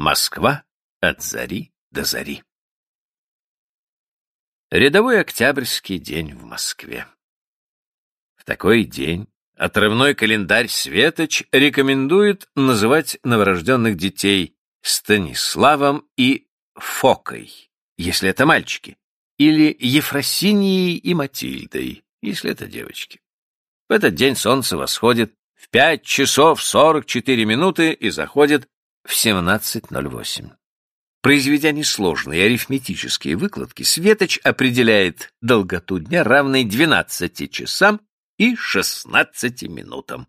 Москва от зари до зари. Рядовой октябрьский день в Москве. В такой день отрывной календарь Светоч рекомендует называть новорожденных детей Станиславом и Фокой, если это мальчики, или Ефросинией и Матильдой, если это девочки. В этот день солнце восходит в 5 часов 44 минуты и заходит в 17.08. Произведя несложные арифметические выкладки, Светоч определяет долготу дня, равной 12 часам и 16 минутам.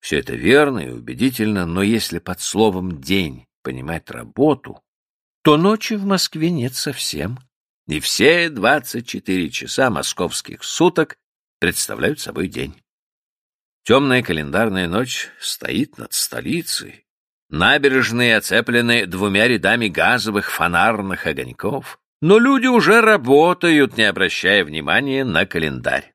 Все это верно и убедительно, но если под словом «день» понимать работу, то ночи в Москве нет совсем. И все 24 часа московских суток представляют собой день. Темная календарная ночь стоит над столицей, Набережные оцеплены двумя рядами газовых фонарных огоньков, но люди уже работают, не обращая внимания на календарь.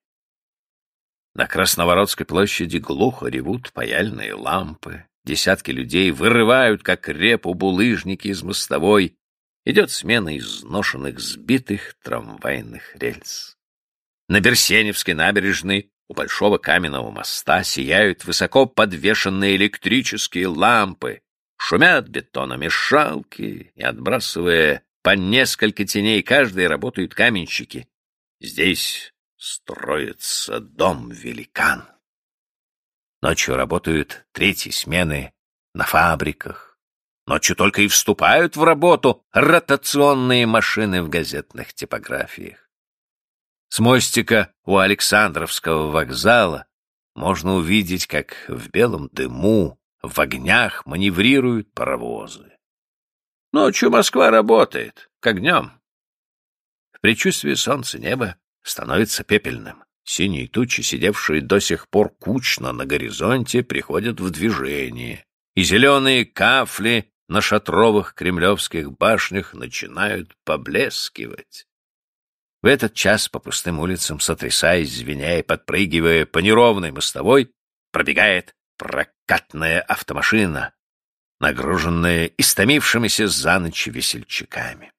На Красновородской площади глухо ревут паяльные лампы, десятки людей вырывают, как репу, булыжники из мостовой, идет смена изношенных, сбитых трамвайных рельс. На Берсеневской набережной у большого каменного моста сияют высоко подвешенные электрические лампы, шумят бетономешалки, и, отбрасывая по несколько теней каждой, работают каменщики. Здесь строится дом-великан. Ночью работают третьи смены на фабриках. Ночью только и вступают в работу ротационные машины в газетных типографиях. С мостика у Александровского вокзала можно увидеть, как в белом дыму, в огнях маневрируют паровозы. Ночью Москва работает, как днем. В предчувствии солнца небо становится пепельным. Синие тучи, сидевшие до сих пор кучно на горизонте, приходят в движение, и зеленые кафли на шатровых кремлевских башнях начинают поблескивать. В этот час по пустым улицам, сотрясаясь, звеня и подпрыгивая по неровной мостовой, пробегает прокатная автомашина, нагруженная истомившимися за ночь весельчаками.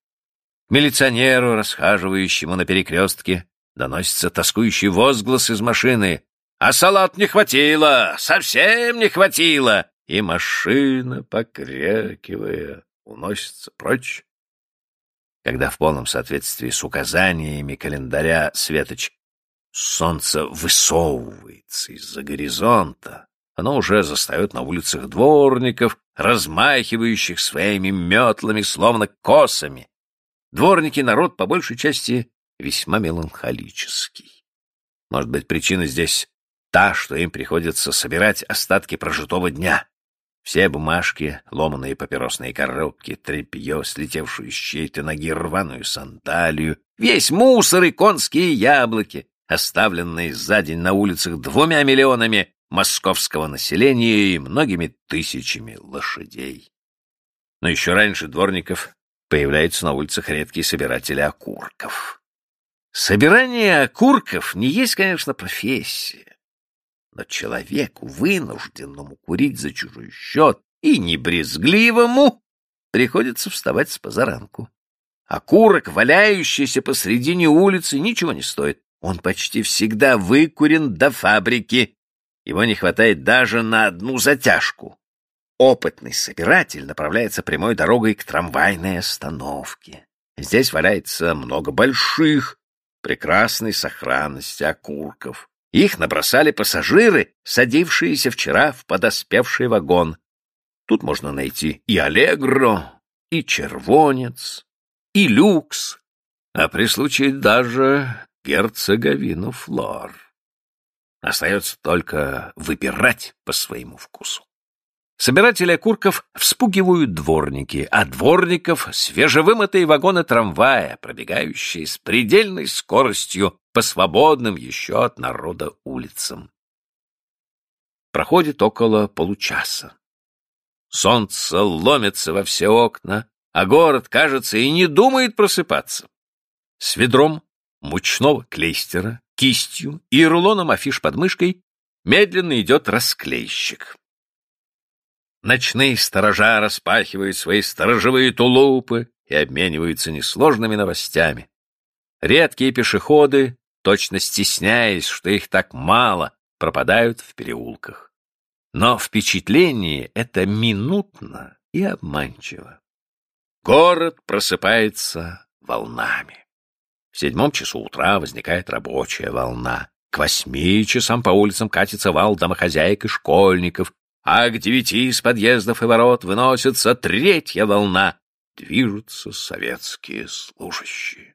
Милиционеру, расхаживающему на перекрестке, доносится тоскующий возглас из машины. «А салат не хватило! Совсем не хватило!» И машина, покрякивая, уносится прочь когда в полном соответствии с указаниями календаря Светоч солнце высовывается из-за горизонта, оно уже застает на улицах дворников, размахивающих своими метлами, словно косами. Дворники — народ, по большей части, весьма меланхолический. Может быть, причина здесь та, что им приходится собирать остатки прожитого дня. Все бумажки, ломаные папиросные коробки, тряпье, слетевшую с чьей-то ноги рваную сандалию, весь мусор и конские яблоки, оставленные за день на улицах двумя миллионами московского населения и многими тысячами лошадей. Но еще раньше дворников появляются на улицах редкие собиратели окурков. Собирание окурков не есть, конечно, профессия. Но человеку, вынужденному курить за чужой счет и небрезгливому, приходится вставать с позаранку. А курок, валяющийся посредине улицы, ничего не стоит. Он почти всегда выкурен до фабрики. Его не хватает даже на одну затяжку. Опытный собиратель направляется прямой дорогой к трамвайной остановке. Здесь валяется много больших, прекрасной сохранности окурков. Их набросали пассажиры, садившиеся вчера в подоспевший вагон. Тут можно найти и Аллегро, и Червонец, и Люкс, а при случае даже герцоговину Флор. Остается только выбирать по своему вкусу. Собиратели окурков вспугивают дворники, а дворников — свежевымытые вагоны трамвая, пробегающие с предельной скоростью по свободным еще от народа улицам. Проходит около получаса. Солнце ломится во все окна, а город, кажется, и не думает просыпаться. С ведром мучного клейстера, кистью и рулоном афиш под мышкой медленно идет расклейщик. Ночные сторожа распахивают свои сторожевые тулупы и обмениваются несложными новостями. Редкие пешеходы, точно стесняясь, что их так мало, пропадают в переулках. Но впечатление это минутно и обманчиво. Город просыпается волнами. В седьмом часу утра возникает рабочая волна. К восьми часам по улицам катится вал домохозяек и школьников, а к девяти из подъездов и ворот выносится третья волна. Движутся советские служащие.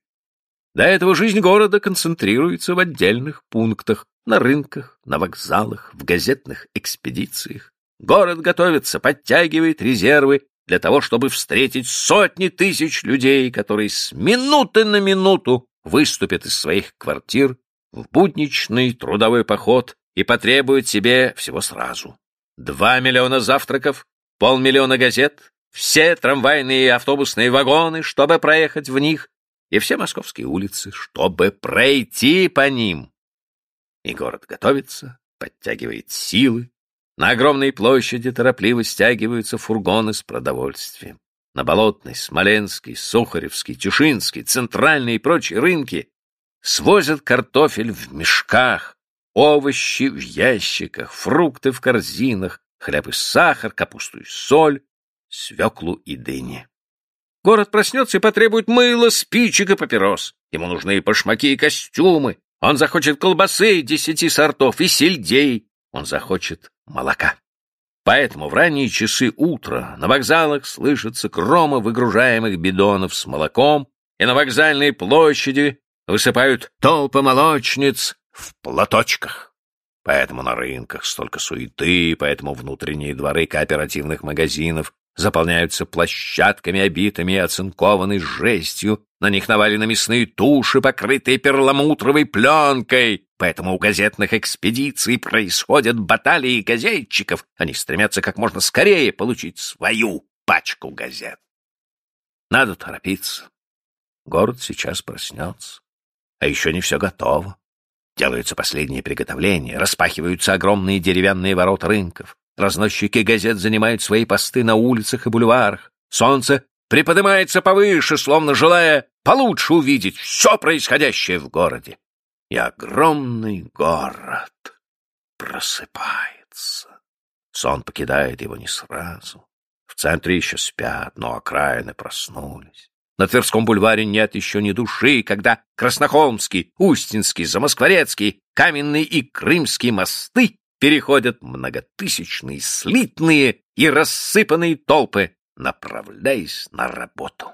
До этого жизнь города концентрируется в отдельных пунктах, на рынках, на вокзалах, в газетных экспедициях. Город готовится, подтягивает резервы для того, чтобы встретить сотни тысяч людей, которые с минуты на минуту выступят из своих квартир в будничный трудовой поход и потребуют себе всего сразу. Два миллиона завтраков, полмиллиона газет, все трамвайные и автобусные вагоны, чтобы проехать в них, и все московские улицы, чтобы пройти по ним. И город готовится, подтягивает силы, на огромной площади торопливо стягиваются фургоны с продовольствием. На Болотной, Смоленской, Сухаревской, Тюшинской, Центральной и прочие рынки свозят картофель в мешках, овощи в ящиках, фрукты в корзинах, хлеб и сахар, капусту и соль, свеклу и дыни. Город проснется и потребует мыла, спичек и папирос. Ему нужны и башмаки, и костюмы. Он захочет колбасы десяти сортов и сельдей. Он захочет молока. Поэтому в ранние часы утра на вокзалах слышится крома выгружаемых бидонов с молоком, и на вокзальной площади высыпают толпы молочниц в платочках. Поэтому на рынках столько суеты, поэтому внутренние дворы кооперативных магазинов заполняются площадками, обитыми и оцинкованной жестью, на них навалены мясные туши, покрытые перламутровой пленкой. Поэтому у газетных экспедиций происходят баталии газетчиков. Они стремятся как можно скорее получить свою пачку газет. Надо торопиться. Город сейчас проснется. А еще не все готово. Делаются последние приготовления, распахиваются огромные деревянные ворота рынков. Разносчики газет занимают свои посты на улицах и бульварах. Солнце приподнимается повыше, словно желая получше увидеть все происходящее в городе. И огромный город просыпается. Сон покидает его не сразу. В центре еще спят, но окраины проснулись. На Тверском бульваре нет еще ни души, когда Краснохолмский, Устинский, Замоскворецкий, Каменный и Крымский мосты переходят многотысячные, слитные и рассыпанные толпы, направляясь на работу.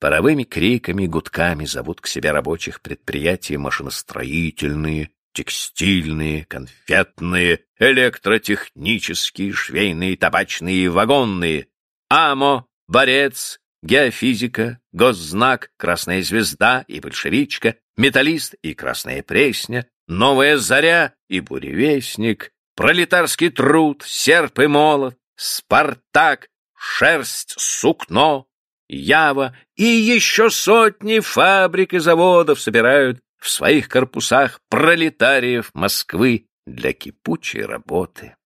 Паровыми криками гудками зовут к себе рабочих предприятия машиностроительные, текстильные, конфетные, электротехнические, швейные, табачные и вагонные, АМО, Борец, Геофизика, Госзнак, Красная Звезда и Большевичка, Металлист и Красная Пресня, Новая Заря и Буревестник, Пролетарский труд, Серп и Молот, Спартак, Шерсть, Сукно, Ява и еще сотни фабрик и заводов собирают в своих корпусах пролетариев Москвы для кипучей работы.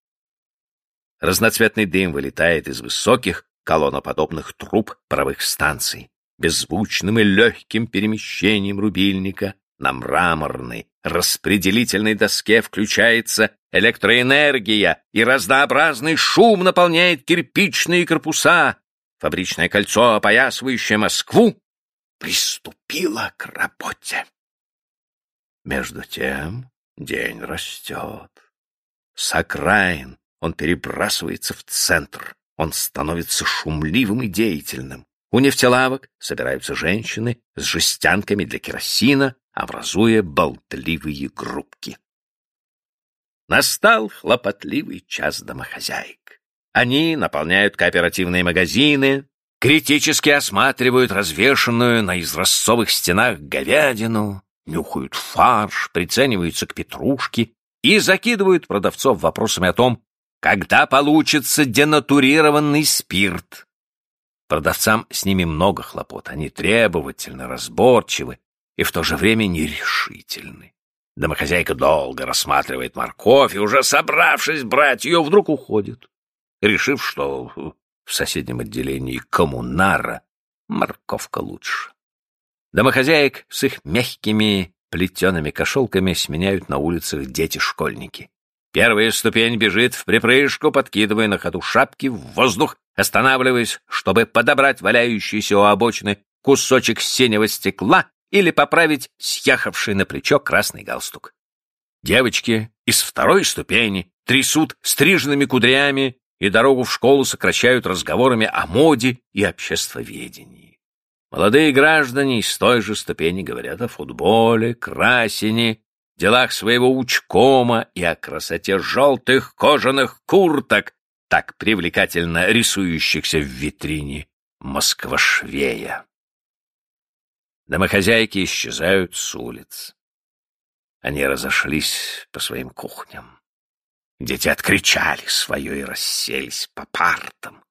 Разноцветный дым вылетает из высоких колонноподобных труб паровых станций. Беззвучным и легким перемещением рубильника на мраморной распределительной доске включается электроэнергия, и разнообразный шум наполняет кирпичные корпуса. Фабричное кольцо, опоясывающее Москву, приступило к работе. Между тем день растет. С окраин он перебрасывается в центр. Он становится шумливым и деятельным. У нефтелавок собираются женщины с жестянками для керосина, образуя болтливые группки. Настал хлопотливый час домохозяек. Они наполняют кооперативные магазины, критически осматривают развешенную на изразцовых стенах говядину, нюхают фарш, прицениваются к петрушке и закидывают продавцов вопросами о том, когда получится денатурированный спирт. Продавцам с ними много хлопот, они требовательны, разборчивы и в то же время нерешительны. Домохозяйка долго рассматривает морковь и, уже собравшись брать ее, вдруг уходит. решив, что в соседнем отделении коммунара морковка лучше. Домохозяек с их мягкими плетеными кошелками сменяют на улицах дети-школьники. Первая ступень бежит в припрыжку, подкидывая на ходу шапки в воздух, останавливаясь, чтобы подобрать валяющийся у обочины кусочек синего стекла или поправить съехавший на плечо красный галстук. Девочки из второй ступени трясут стриженными кудрями и дорогу в школу сокращают разговорами о моде и обществоведении. Молодые граждане из той же ступени говорят о футболе, красине, делах своего учкома и о красоте желтых кожаных курток, так привлекательно рисующихся в витрине Москва-швея. Домохозяйки исчезают с улиц. Они разошлись по своим кухням. Дети откричали свое и расселись по партам.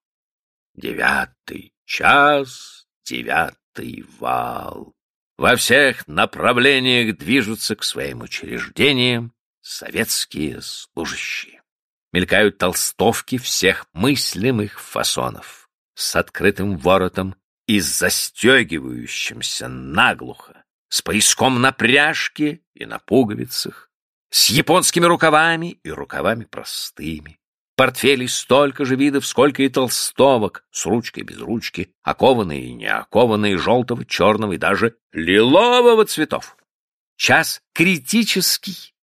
Девятый час, девятый вал. Во всех направлениях движутся к своим учреждениям советские служащие. Мелькают толстовки всех мыслимых фасонов с открытым воротом и застегивающимся наглухо, с пояском на пряжке и на пуговицах, с японскими рукавами и рукавами простыми. Портфелей столько же видов, сколько и толстовок, с ручкой без ручки, окованные и не окованные, желтого, черного и даже лилового цветов. Час критический.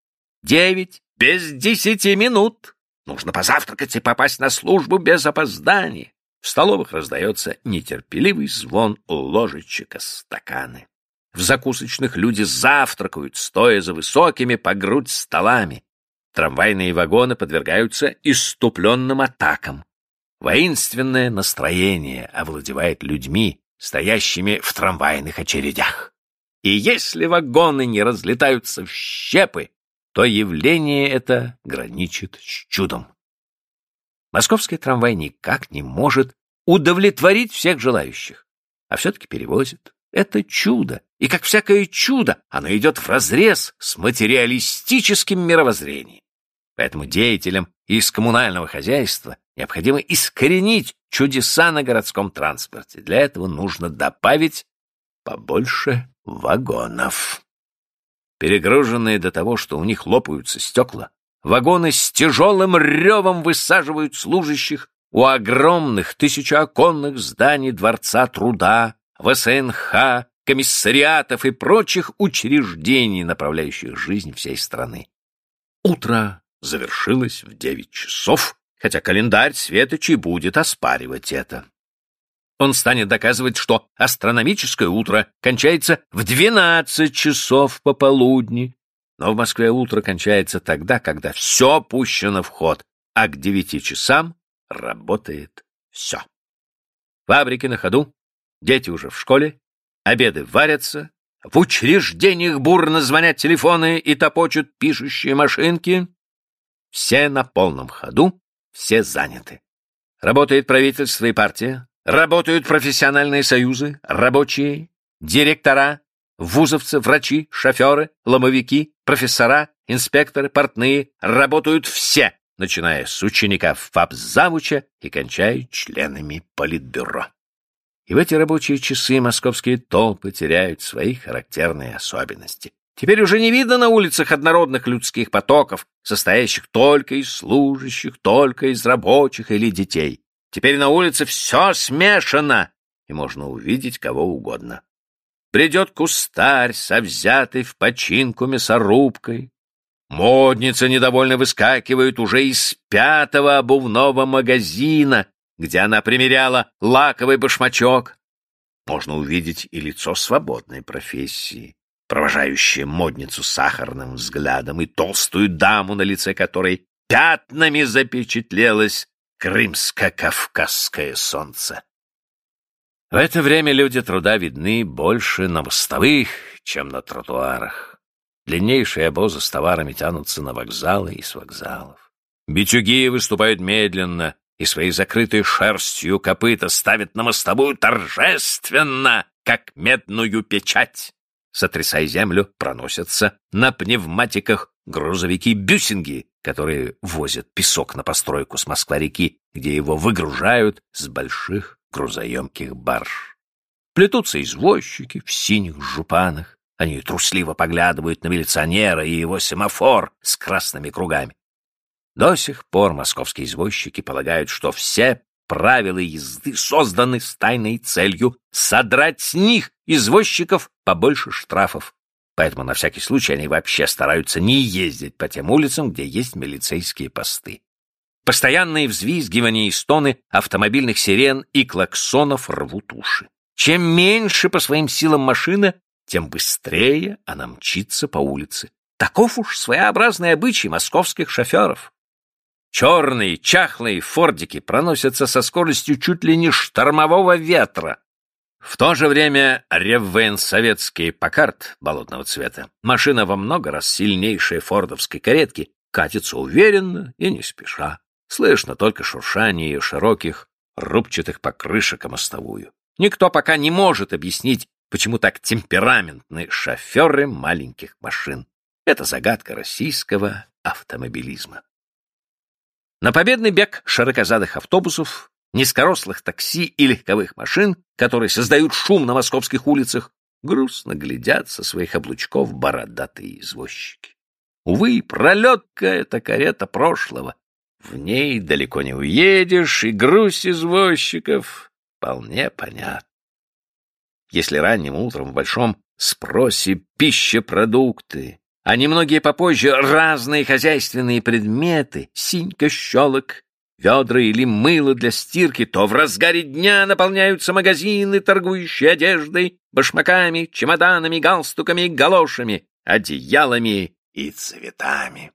Девять без десяти минут. Нужно позавтракать и попасть на службу без опоздания. В столовых раздается нетерпеливый звон ложечек о стаканы. В закусочных люди завтракают, стоя за высокими по грудь столами. Трамвайные вагоны подвергаются иступленным атакам. Воинственное настроение овладевает людьми, стоящими в трамвайных очередях. И если вагоны не разлетаются в щепы, то явление это граничит с чудом. Московский трамвай никак не может удовлетворить всех желающих, а все-таки перевозит. Это чудо, и как всякое чудо, оно идет вразрез с материалистическим мировоззрением. Поэтому деятелям из коммунального хозяйства необходимо искоренить чудеса на городском транспорте. Для этого нужно добавить побольше вагонов. Перегруженные до того, что у них лопаются стекла, Вагоны с тяжелым ревом высаживают служащих у огромных тысячеоконных зданий Дворца труда, ВСНХ, комиссариатов и прочих учреждений, направляющих жизнь всей страны. Утро завершилось в девять часов, хотя календарь Светочи будет оспаривать это. Он станет доказывать, что астрономическое утро кончается в двенадцать часов пополудни, но в Москве утро кончается тогда, когда все пущено в ход, а к девяти часам работает все. Фабрики на ходу, дети уже в школе, обеды варятся, в учреждениях бурно звонят телефоны и топочут пишущие машинки. Все на полном ходу, все заняты. Работает правительство и партия, работают профессиональные союзы, рабочие, директора, Вузовцы, врачи, шоферы, ломовики, профессора, инспекторы, портные работают все, начиная с ученика ФАП-завуча и кончая членами политбюро. И в эти рабочие часы московские толпы теряют свои характерные особенности. Теперь уже не видно на улицах однородных людских потоков, состоящих только из служащих, только из рабочих или детей. Теперь на улице все смешано, и можно увидеть кого угодно. Придет кустарь со взятой в починку мясорубкой. Модницы недовольно выскакивают уже из пятого обувного магазина, где она примеряла лаковый башмачок. Можно увидеть и лицо свободной профессии, провожающее модницу сахарным взглядом, и толстую даму, на лице которой пятнами запечатлелось крымско-кавказское солнце. В это время люди труда видны больше на мостовых, чем на тротуарах. Длиннейшие обозы с товарами тянутся на вокзалы и с вокзалов. Бичуги выступают медленно, и свои закрытые шерстью копыта ставят на мостовую торжественно, как медную печать. Сотрясая землю, проносятся на пневматиках грузовики-бюсинги, которые возят песок на постройку с Москва-реки где его выгружают с больших грузоемких барж. Плетутся извозчики в синих жупанах. Они трусливо поглядывают на милиционера и его семафор с красными кругами. До сих пор московские извозчики полагают, что все правила езды созданы с тайной целью содрать с них, извозчиков, побольше штрафов. Поэтому на всякий случай они вообще стараются не ездить по тем улицам, где есть милицейские посты. Постоянные взвизгивания и стоны автомобильных сирен и клаксонов рвут уши. Чем меньше по своим силам машина, тем быстрее она мчится по улице. Таков уж своеобразный обычай московских шоферов. Черные, чахлые фордики проносятся со скоростью чуть ли не штормового ветра. В то же время реввоенсоветский Покарт болотного цвета, машина во много раз сильнейшая фордовской каретки, катится уверенно и не спеша. Слышно только шуршание ее широких, рубчатых покрышек о мостовую. Никто пока не может объяснить, почему так темпераментны шоферы маленьких машин. Это загадка российского автомобилизма. На победный бег широкозадых автобусов, низкорослых такси и легковых машин, которые создают шум на московских улицах, грустно глядят со своих облучков бородатые извозчики. Увы, пролетка — это карета прошлого. В ней далеко не уедешь, и грусть извозчиков вполне понятна. Если ранним утром в большом спросе пищепродукты, а немногие попозже разные хозяйственные предметы, синька, щелок, ведра или мыло для стирки, то в разгаре дня наполняются магазины, торгующие одеждой, башмаками, чемоданами, галстуками, галошами, одеялами и цветами.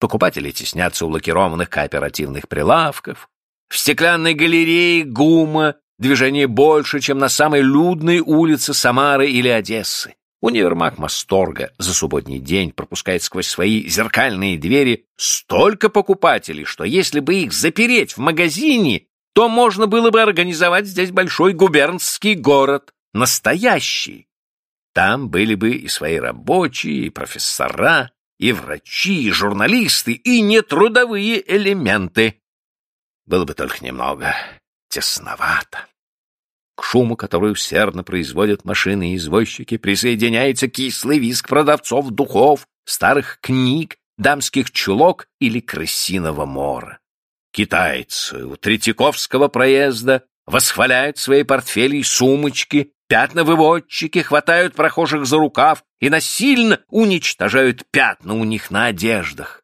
Покупатели теснятся у лакированных кооперативных прилавков. В стеклянной галерее гума движение больше, чем на самой людной улице Самары или Одессы. Универмаг Масторга за субботний день пропускает сквозь свои зеркальные двери столько покупателей, что если бы их запереть в магазине, то можно было бы организовать здесь большой губернский город, настоящий. Там были бы и свои рабочие, и профессора, и врачи, и журналисты, и нетрудовые элементы. Было бы только немного тесновато. Шуму, который усердно производят машины и извозчики, присоединяется кислый визг продавцов духов, старых книг, дамских чулок или крысиного мора. Китайцы у Третьяковского проезда восхваляют свои портфели и сумочки, пятновыводчики хватают прохожих за рукав и насильно уничтожают пятна у них на одеждах.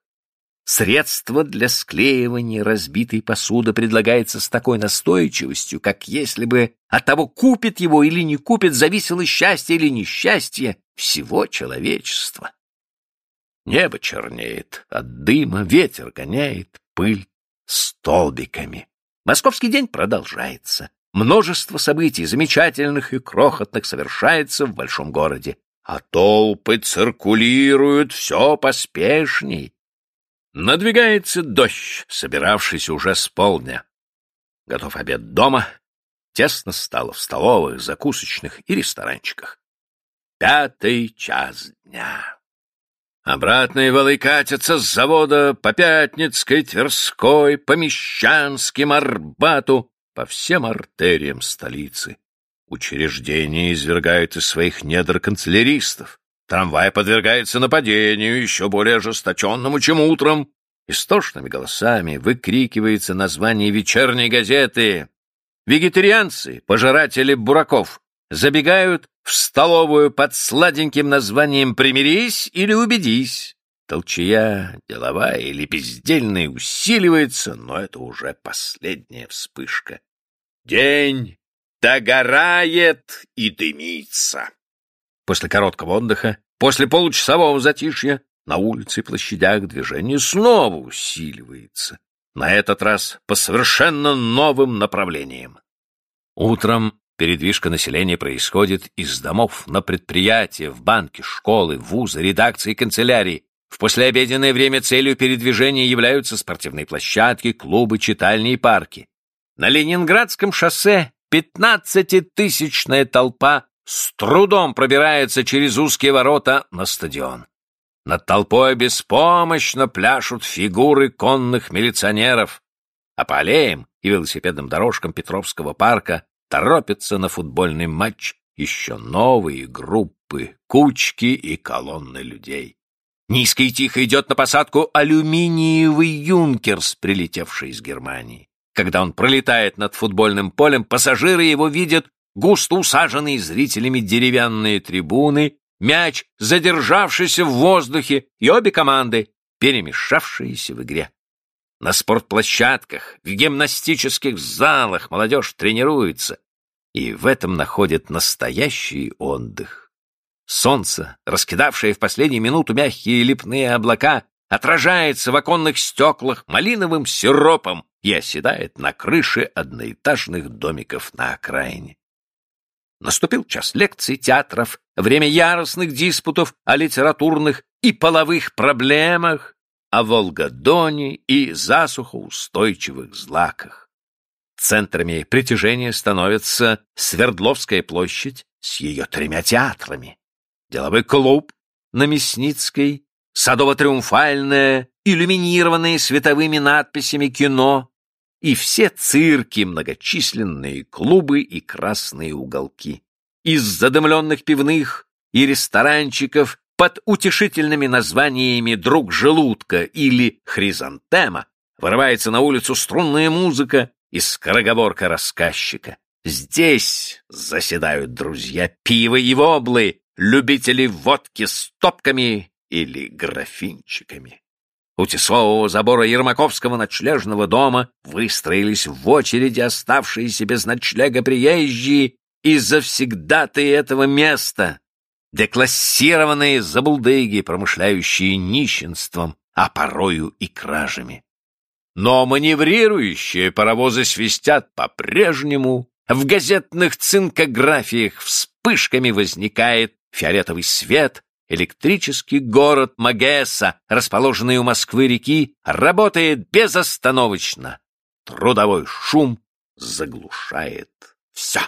Средство для склеивания разбитой посуды предлагается с такой настойчивостью, как если бы от того, купит его или не купит, зависело счастье или несчастье всего человечества. Небо чернеет от дыма, ветер гоняет пыль столбиками. Московский день продолжается. Множество событий, замечательных и крохотных, совершается в большом городе. А толпы циркулируют все поспешней, Надвигается дождь, собиравшийся уже с полдня. Готов обед дома. Тесно стало в столовых, закусочных и ресторанчиках. Пятый час дня. Обратные валы катятся с завода по Пятницкой, Тверской, по Мещанским, Арбату, по всем артериям столицы. Учреждения извергают из своих недр канцеляристов. Трамвай подвергается нападению, еще более ожесточенному, чем утром. Истошными голосами выкрикивается название вечерней газеты. Вегетарианцы, пожиратели бураков, забегают в столовую под сладеньким названием «Примирись или убедись». Толчая, деловая или бездельная усиливается, но это уже последняя вспышка. День догорает и дымится. После короткого отдыха, после получасового затишья, на улице и площадях движение снова усиливается, на этот раз по совершенно новым направлениям. Утром передвижка населения происходит из домов на предприятия, в банки, школы, вузы, редакции, канцелярии. В послеобеденное время целью передвижения являются спортивные площадки, клубы, читальни и парки. На Ленинградском шоссе пятнадцатитысячная толпа с трудом пробирается через узкие ворота на стадион. Над толпой беспомощно пляшут фигуры конных милиционеров, а по аллеям и велосипедным дорожкам Петровского парка торопятся на футбольный матч еще новые группы, кучки и колонны людей. Низко и тихо идет на посадку алюминиевый «Юнкерс», прилетевший из Германии. Когда он пролетает над футбольным полем, пассажиры его видят густо усаженные зрителями деревянные трибуны, мяч, задержавшийся в воздухе, и обе команды, перемешавшиеся в игре. На спортплощадках, в гимнастических залах молодежь тренируется, и в этом находит настоящий отдых. Солнце, раскидавшее в последнюю минуту мягкие липные облака, отражается в оконных стеклах малиновым сиропом и оседает на крыше одноэтажных домиков на окраине. Наступил час лекций, театров, время яростных диспутов о литературных и половых проблемах, о Волгодоне и засухоустойчивых злаках. Центрами притяжения становится Свердловская площадь с ее тремя театрами, деловой клуб на Мясницкой, садово-триумфальное, иллюминированное световыми надписями кино и все цирки, многочисленные клубы и красные уголки. Из задымленных пивных и ресторанчиков под утешительными названиями «Друг желудка» или «Хризантема» вырывается на улицу струнная музыка и скороговорка рассказчика. Здесь заседают друзья пива и воблы, любители водки с топками или графинчиками. У тесового забора Ермаковского ночлежного дома выстроились в очереди оставшиеся без ночлега приезжие и завсегдатые этого места, деклассированные забулдыги, промышляющие нищенством, а порою и кражами. Но маневрирующие паровозы свистят по-прежнему, в газетных цинкографиях вспышками возникает фиолетовый свет, Электрический город Магесса, расположенный у Москвы-реки, работает безостановочно. Трудовой шум заглушает все.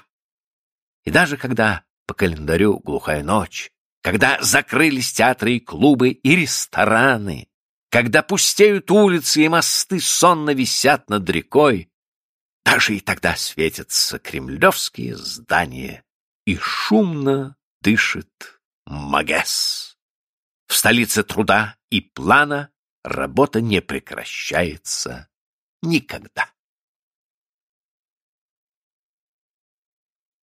И даже когда по календарю глухая ночь, когда закрылись театры и клубы и рестораны, когда пустеют улицы и мосты сонно висят над рекой, даже и тогда светятся кремлевские здания и шумно дышит Магес. В столице труда и плана работа не прекращается никогда.